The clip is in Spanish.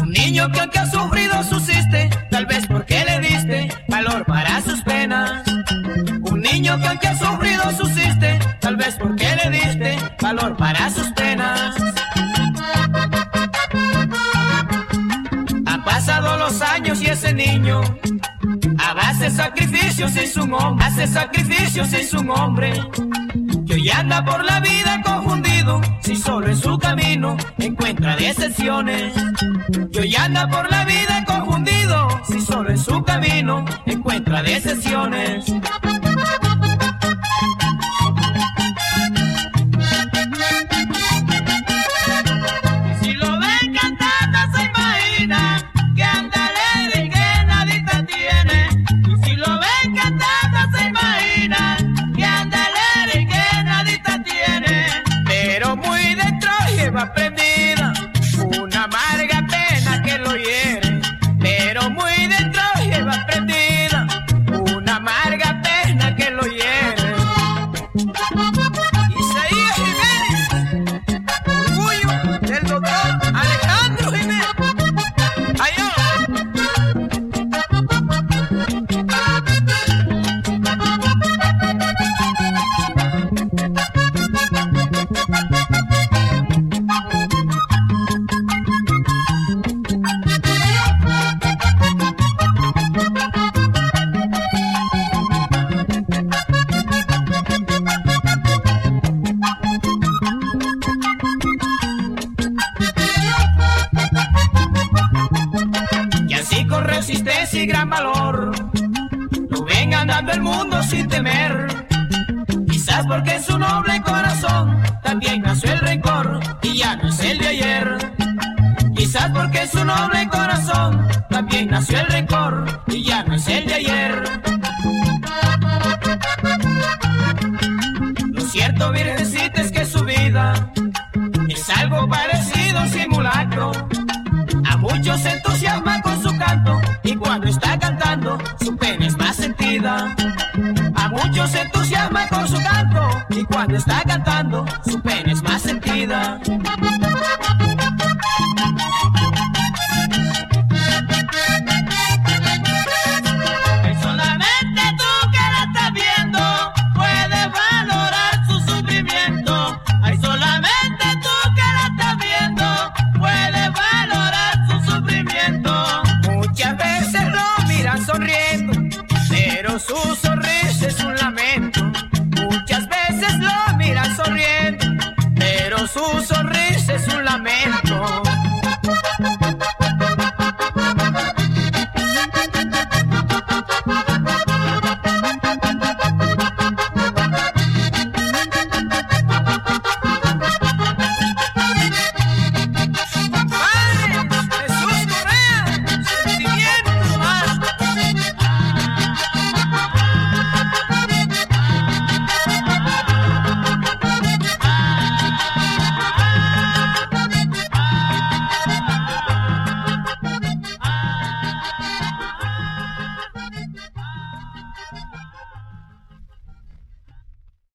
Un niño que aunque ha sufrido susiste, tal vez porque le diste valor para sus penas. Un niño que aunque ha sufrido susiste, tal vez porque le diste valor para sus penas. Han pasado los años y ese niño hace sacrificios es un hombre, hace sacrificios es un hombre. Hoy anda por la vida confundido, si solo en su camino encuentra decepciones. Que hoy anda por la vida confundido, si solo en su camino encuentra decepciones. Gran valor, lo ven andando el mundo sin temer. Quizás porque su noble corazón también nació el rencor y ya no es el de ayer. Quizás porque su noble corazón también nació el rencor y ya no es el de ayer. Lo cierto, virgencita, Muchos se entusiasma con su canto y cuando está cantando sonrisa es un lamento. Muchas veces lo miran sonriendo, pero su